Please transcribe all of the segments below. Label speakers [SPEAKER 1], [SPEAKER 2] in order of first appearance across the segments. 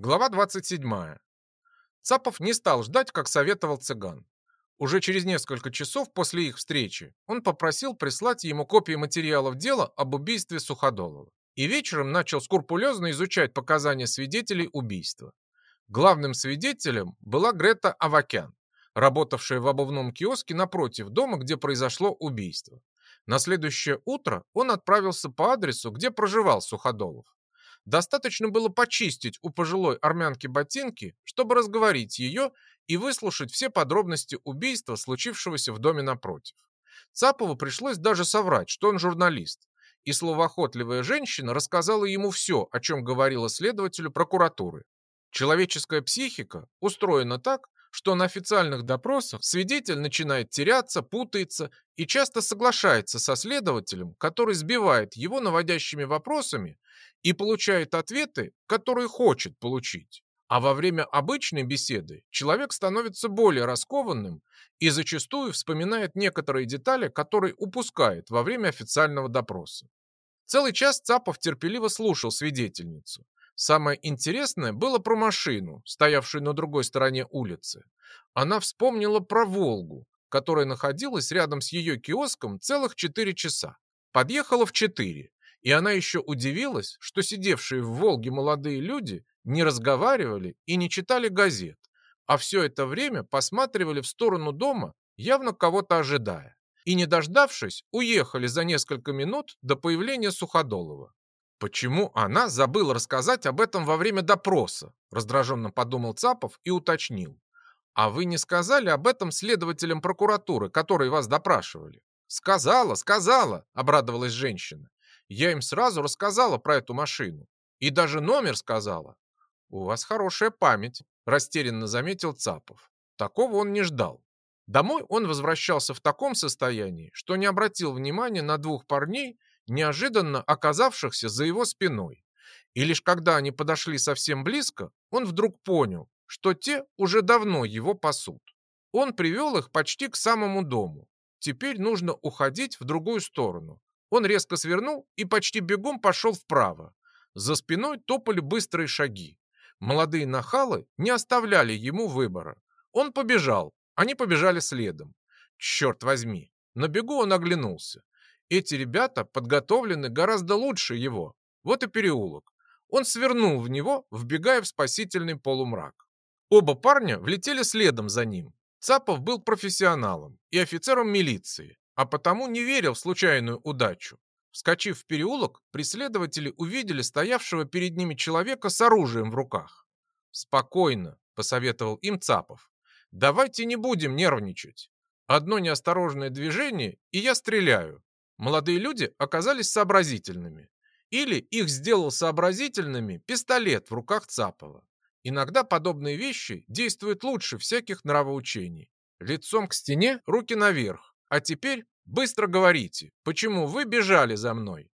[SPEAKER 1] Глава 27. Цапов не стал ждать, как советовал цыган. Уже через несколько часов после их встречи он попросил прислать ему копии материалов дела об убийстве Суходолова и вечером начал скрупулезно изучать показания свидетелей убийства. Главным свидетелем была Грета Авакян, работавшая в обувном киоске напротив дома, где произошло убийство. На следующее утро он отправился по адресу, где проживал Суходолов. Достаточно было почистить у пожилой армянки ботинки, чтобы разговорить ее и выслушать все подробности убийства, случившегося в доме напротив. Цапову пришлось даже соврать, что он журналист, и словоохотливая женщина рассказала ему все, о чем говорила следователю прокуратуры. Человеческая психика устроена так, что на официальных допросах свидетель начинает теряться, путается и часто соглашается со следователем, который сбивает его наводящими вопросами и получает ответы, которые хочет получить. А во время обычной беседы человек становится более раскованным и зачастую вспоминает некоторые детали, которые упускает во время официального допроса. Целый час Цапов терпеливо слушал свидетельницу. Самое интересное было про машину, стоявшую на другой стороне улицы. Она вспомнила про «Волгу», которая находилась рядом с ее киоском целых четыре часа. Подъехала в четыре, и она еще удивилась, что сидевшие в «Волге» молодые люди не разговаривали и не читали газет, а все это время посматривали в сторону дома, явно кого-то ожидая. И, не дождавшись, уехали за несколько минут до появления Суходолова. Почему она забыла рассказать об этом во время допроса? Раздраженно подумал Цапов и уточнил. А вы не сказали об этом следователям прокуратуры, которые вас допрашивали? Сказала, сказала, обрадовалась женщина. Я им сразу рассказала про эту машину. И даже номер сказала. У вас хорошая память, растерянно заметил Цапов. Такого он не ждал. Домой он возвращался в таком состоянии, что не обратил внимания на двух парней, неожиданно оказавшихся за его спиной. И лишь когда они подошли совсем близко, он вдруг понял, что те уже давно его пасут. Он привел их почти к самому дому. Теперь нужно уходить в другую сторону. Он резко свернул и почти бегом пошел вправо. За спиной топали быстрые шаги. Молодые нахалы не оставляли ему выбора. Он побежал, они побежали следом. Черт возьми, на бегу он оглянулся. Эти ребята подготовлены гораздо лучше его. Вот и переулок. Он свернул в него, вбегая в спасительный полумрак. Оба парня влетели следом за ним. Цапов был профессионалом и офицером милиции, а потому не верил в случайную удачу. Вскочив в переулок, преследователи увидели стоявшего перед ними человека с оружием в руках. «Спокойно», — посоветовал им Цапов. «Давайте не будем нервничать. Одно неосторожное движение, и я стреляю. Молодые люди оказались сообразительными. Или их сделал сообразительными пистолет в руках Цапова. Иногда подобные вещи действуют лучше всяких нравоучений. Лицом к стене, руки наверх. А теперь быстро говорите, почему вы бежали за мной?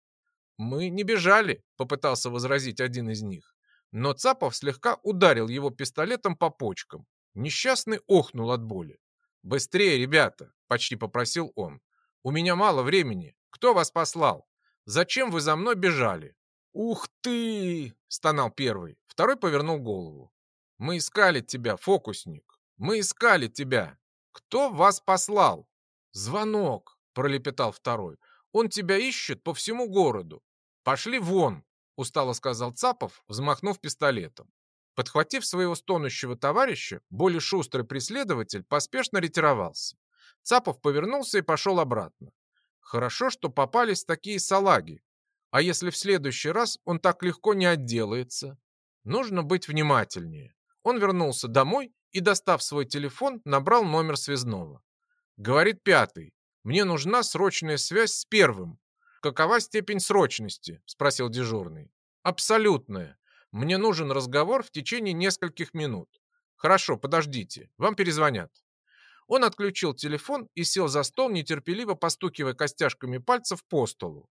[SPEAKER 1] Мы не бежали, попытался возразить один из них. Но Цапов слегка ударил его пистолетом по почкам. Несчастный охнул от боли. «Быстрее, ребята!» – почти попросил он. У меня мало времени. Кто вас послал? Зачем вы за мной бежали?» «Ух ты!» — стонал первый. Второй повернул голову. «Мы искали тебя, фокусник. Мы искали тебя. Кто вас послал?» «Звонок!» — пролепетал второй. «Он тебя ищет по всему городу. Пошли вон!» — устало сказал Цапов, взмахнув пистолетом. Подхватив своего стонущего товарища, более шустрый преследователь поспешно ретировался. Цапов повернулся и пошел обратно. Хорошо, что попались такие салаги. А если в следующий раз он так легко не отделается? Нужно быть внимательнее. Он вернулся домой и, достав свой телефон, набрал номер связного. Говорит пятый. Мне нужна срочная связь с первым. Какова степень срочности? Спросил дежурный. Абсолютная. Мне нужен разговор в течение нескольких минут. Хорошо, подождите. Вам перезвонят. Он отключил телефон и сел за стол, нетерпеливо постукивая костяшками пальцев по столу.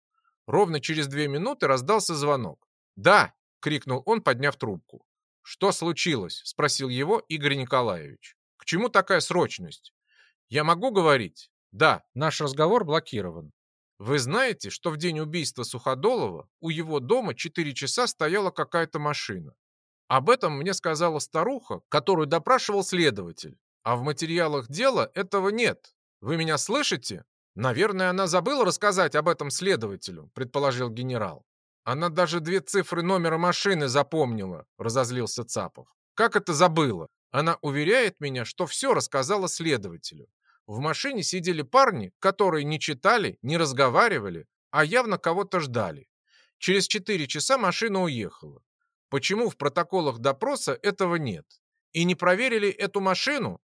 [SPEAKER 1] Ровно через две минуты раздался звонок. «Да!» — крикнул он, подняв трубку. «Что случилось?» — спросил его Игорь Николаевич. «К чему такая срочность?» «Я могу говорить?» «Да, наш разговор блокирован». «Вы знаете, что в день убийства Суходолова у его дома четыре часа стояла какая-то машина?» Об этом мне сказала старуха, которую допрашивал следователь. А в материалах дела этого нет. Вы меня слышите? Наверное, она забыла рассказать об этом следователю, предположил генерал. Она даже две цифры номера машины запомнила, разозлился Цапов. Как это забыла? Она уверяет меня, что все рассказала следователю. В машине сидели парни, которые не читали, не разговаривали, а явно кого-то ждали. Через четыре часа машина уехала. Почему в протоколах допроса этого нет? И не проверили эту машину?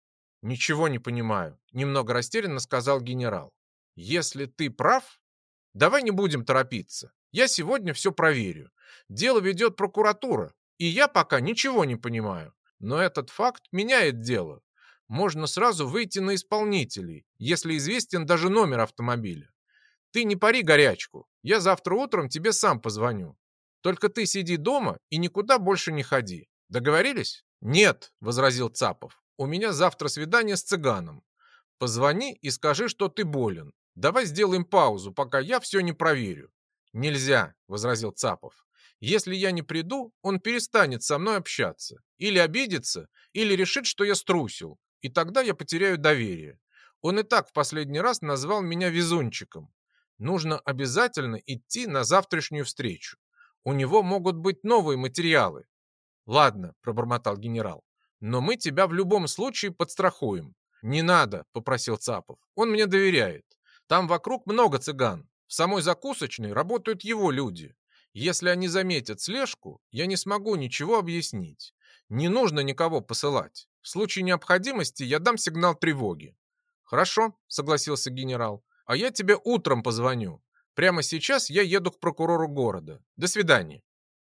[SPEAKER 1] Ничего не понимаю, немного растерянно сказал генерал. Если ты прав, давай не будем торопиться. Я сегодня все проверю. Дело ведет прокуратура, и я пока ничего не понимаю. Но этот факт меняет дело. Можно сразу выйти на исполнителей, если известен даже номер автомобиля. Ты не пари горячку. Я завтра утром тебе сам позвоню. Только ты сиди дома и никуда больше не ходи. Договорились? Нет, возразил Цапов. У меня завтра свидание с цыганом. Позвони и скажи, что ты болен. Давай сделаем паузу, пока я все не проверю. Нельзя, возразил Цапов. Если я не приду, он перестанет со мной общаться. Или обидится, или решит, что я струсил. И тогда я потеряю доверие. Он и так в последний раз назвал меня везунчиком. Нужно обязательно идти на завтрашнюю встречу. У него могут быть новые материалы. Ладно, пробормотал генерал. Но мы тебя в любом случае подстрахуем. Не надо, попросил Цапов. Он мне доверяет. Там вокруг много цыган. В самой закусочной работают его люди. Если они заметят слежку, я не смогу ничего объяснить. Не нужно никого посылать. В случае необходимости я дам сигнал тревоги. Хорошо, согласился генерал. А я тебе утром позвоню. Прямо сейчас я еду к прокурору города. До свидания.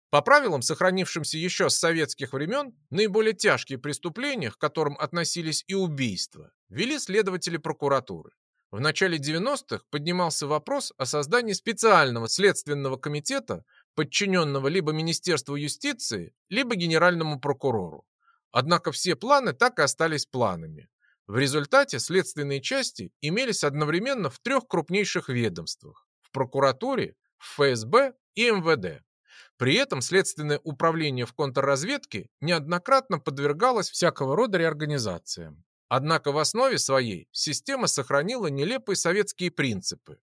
[SPEAKER 1] По правилам, сохранившимся еще с советских времен, наиболее тяжкие преступления, к которым относились и убийства, вели следователи прокуратуры. В начале 90-х поднимался вопрос о создании специального следственного комитета, подчиненного либо Министерству юстиции, либо Генеральному прокурору. Однако все планы так и остались планами. В результате следственные части имелись одновременно в трех крупнейших ведомствах – в прокуратуре, в ФСБ и МВД. При этом следственное управление в контрразведке неоднократно подвергалось всякого рода реорганизациям. Однако в основе своей система сохранила нелепые советские принципы.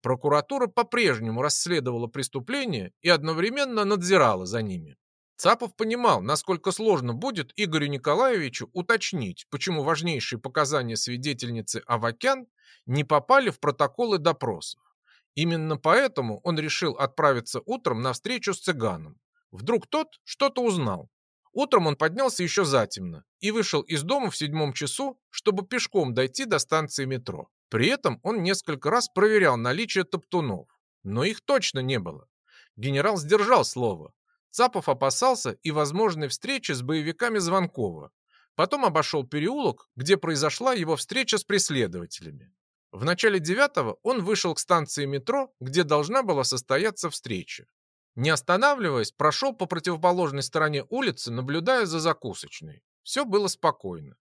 [SPEAKER 1] Прокуратура по-прежнему расследовала преступления и одновременно надзирала за ними. Цапов понимал, насколько сложно будет Игорю Николаевичу уточнить, почему важнейшие показания свидетельницы Авакян не попали в протоколы допросов. Именно поэтому он решил отправиться утром на встречу с цыганом. Вдруг тот что-то узнал. Утром он поднялся еще затемно и вышел из дома в седьмом часу, чтобы пешком дойти до станции метро. При этом он несколько раз проверял наличие топтунов, но их точно не было. Генерал сдержал слово, Цапов опасался и возможной встречи с боевиками Звонкова. Потом обошел переулок, где произошла его встреча с преследователями. В начале девятого он вышел к станции метро, где должна была состояться встреча. Не останавливаясь, прошел по противоположной стороне улицы, наблюдая за закусочной. Все было спокойно.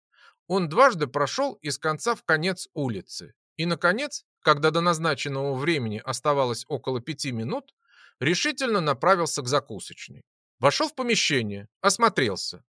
[SPEAKER 1] Он дважды прошел из конца в конец улицы. И, наконец, когда до назначенного времени оставалось около пяти минут, решительно направился к закусочной. Вошел в помещение, осмотрелся.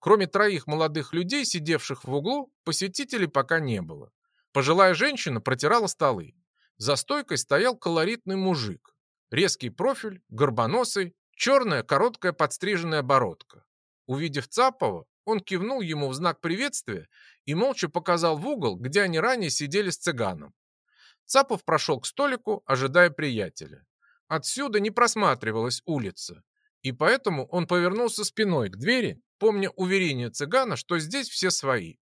[SPEAKER 1] Кроме троих молодых людей, сидевших в углу, посетителей пока не было. Пожилая женщина протирала столы. За стойкой стоял колоритный мужик. Резкий профиль, горбоносый, черная короткая подстриженная бородка. Увидев Цапова, он кивнул ему в знак приветствия и молча показал в угол, где они ранее сидели с цыганом. Цапов прошел к столику, ожидая приятеля. Отсюда не просматривалась улица, и поэтому он повернулся спиной к двери, помня уверение цыгана, что здесь все свои.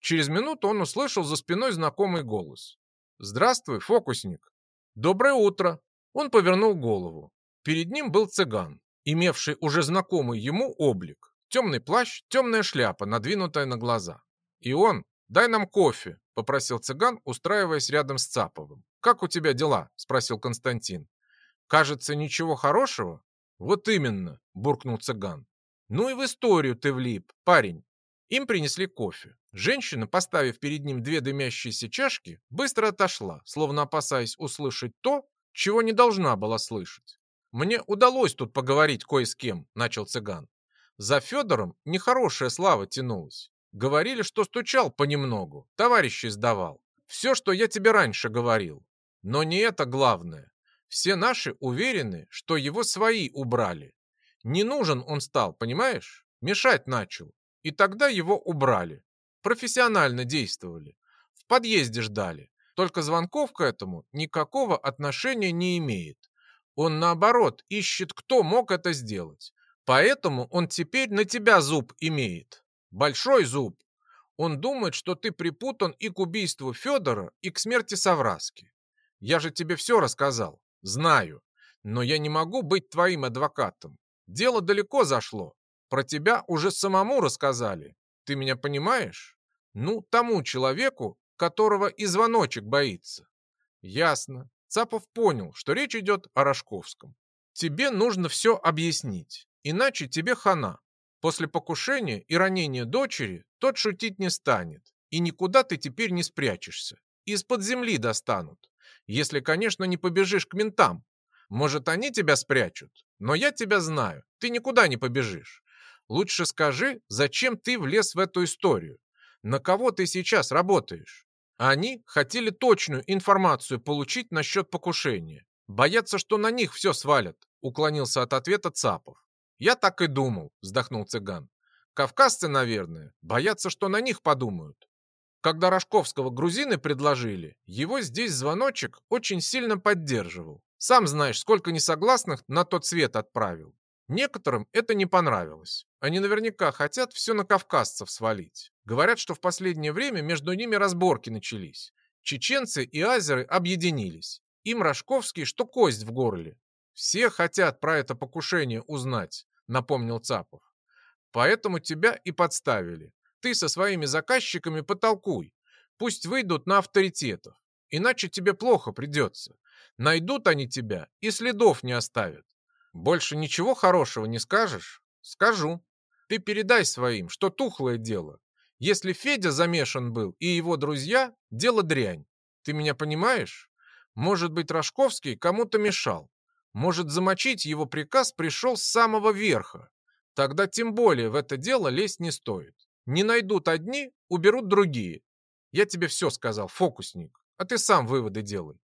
[SPEAKER 1] Через минуту он услышал за спиной знакомый голос. «Здравствуй, фокусник!» «Доброе утро!» Он повернул голову. Перед ним был цыган, имевший уже знакомый ему облик. Темный плащ, темная шляпа, надвинутая на глаза. И он, дай нам кофе, попросил цыган, устраиваясь рядом с Цаповым. «Как у тебя дела?» – спросил Константин. Кажется, ничего хорошего? Вот именно, буркнул цыган. Ну и в историю ты влип, парень. Им принесли кофе. Женщина, поставив перед ним две дымящиеся чашки, быстро отошла, словно опасаясь услышать то, чего не должна была слышать. «Мне удалось тут поговорить кое с кем», — начал цыган. За Федором нехорошая слава тянулась. Говорили, что стучал понемногу, товарищи сдавал. Все, что я тебе раньше говорил. Но не это главное. Все наши уверены, что его свои убрали. Не нужен он стал, понимаешь? Мешать начал. И тогда его убрали. Профессионально действовали. В подъезде ждали. Только звонков к этому никакого отношения не имеет. Он, наоборот, ищет, кто мог это сделать. Поэтому он теперь на тебя зуб имеет. Большой зуб. Он думает, что ты припутан и к убийству Федора, и к смерти Савраски. Я же тебе все рассказал. Знаю. Но я не могу быть твоим адвокатом. Дело далеко зашло. Про тебя уже самому рассказали. Ты меня понимаешь? Ну, тому человеку, которого и звоночек боится. Ясно. Цапов понял, что речь идет о Рожковском. Тебе нужно все объяснить, иначе тебе хана. После покушения и ранения дочери тот шутить не станет, и никуда ты теперь не спрячешься. Из-под земли достанут. Если, конечно, не побежишь к ментам. Может, они тебя спрячут, но я тебя знаю, ты никуда не побежишь. Лучше скажи, зачем ты влез в эту историю? На кого ты сейчас работаешь? Они хотели точную информацию получить насчет покушения. Боятся, что на них все свалят, уклонился от ответа Цапов. Я так и думал, вздохнул цыган. Кавказцы, наверное, боятся, что на них подумают. Когда Рожковского грузины предложили, его здесь звоночек очень сильно поддерживал. Сам знаешь, сколько несогласных на тот свет отправил. Некоторым это не понравилось. Они наверняка хотят все на кавказцев свалить. Говорят, что в последнее время между ними разборки начались. Чеченцы и азеры объединились. Им Рожковский, что кость в горле. Все хотят про это покушение узнать, напомнил Цапов. Поэтому тебя и подставили. Ты со своими заказчиками потолкуй. Пусть выйдут на авторитетов. Иначе тебе плохо придется. Найдут они тебя и следов не оставят. Больше ничего хорошего не скажешь? Скажу. Ты передай своим, что тухлое дело. Если Федя замешан был и его друзья, дело дрянь. Ты меня понимаешь? Может быть, Рожковский кому-то мешал. Может, замочить его приказ пришел с самого верха. Тогда тем более в это дело лезть не стоит. Не найдут одни, уберут другие. Я тебе все сказал, фокусник, а ты сам выводы делай.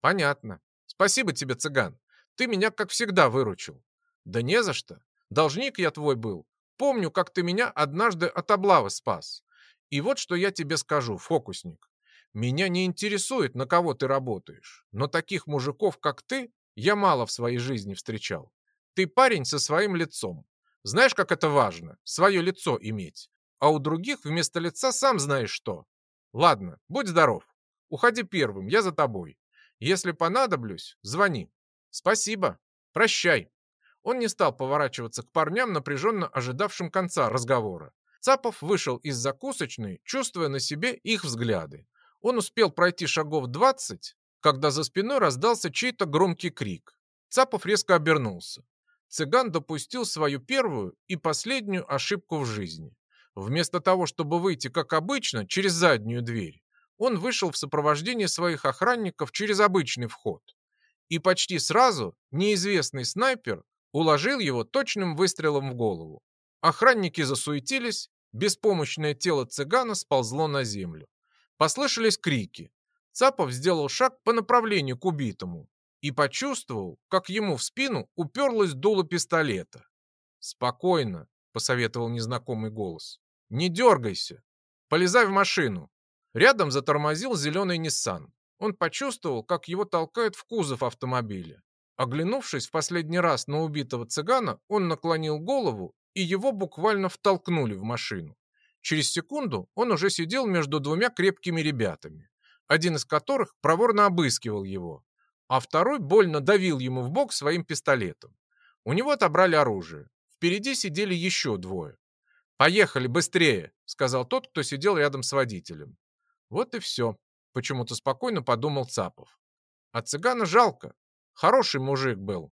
[SPEAKER 1] Понятно. Спасибо тебе, цыган. Ты меня, как всегда, выручил. Да не за что. Должник я твой был. Помню, как ты меня однажды от облавы спас. И вот что я тебе скажу, фокусник. Меня не интересует, на кого ты работаешь, но таких мужиков, как ты, я мало в своей жизни встречал. Ты парень со своим лицом. Знаешь, как это важно, свое лицо иметь а у других вместо лица сам знаешь что. Ладно, будь здоров. Уходи первым, я за тобой. Если понадоблюсь, звони. Спасибо. Прощай. Он не стал поворачиваться к парням, напряженно ожидавшим конца разговора. Цапов вышел из закусочной, чувствуя на себе их взгляды. Он успел пройти шагов двадцать, когда за спиной раздался чей-то громкий крик. Цапов резко обернулся. Цыган допустил свою первую и последнюю ошибку в жизни. Вместо того, чтобы выйти, как обычно, через заднюю дверь, он вышел в сопровождении своих охранников через обычный вход. И почти сразу неизвестный снайпер уложил его точным выстрелом в голову. Охранники засуетились, беспомощное тело цыгана сползло на землю. Послышались крики. Цапов сделал шаг по направлению к убитому и почувствовал, как ему в спину уперлось дуло пистолета. «Спокойно», — посоветовал незнакомый голос. «Не дергайся! Полезай в машину!» Рядом затормозил зеленый Ниссан. Он почувствовал, как его толкают в кузов автомобиля. Оглянувшись в последний раз на убитого цыгана, он наклонил голову, и его буквально втолкнули в машину. Через секунду он уже сидел между двумя крепкими ребятами, один из которых проворно обыскивал его, а второй больно давил ему в бок своим пистолетом. У него отобрали оружие. Впереди сидели еще двое. «Поехали, быстрее!» — сказал тот, кто сидел рядом с водителем. Вот и все, почему-то спокойно подумал Цапов. А цыгана жалко. Хороший мужик был.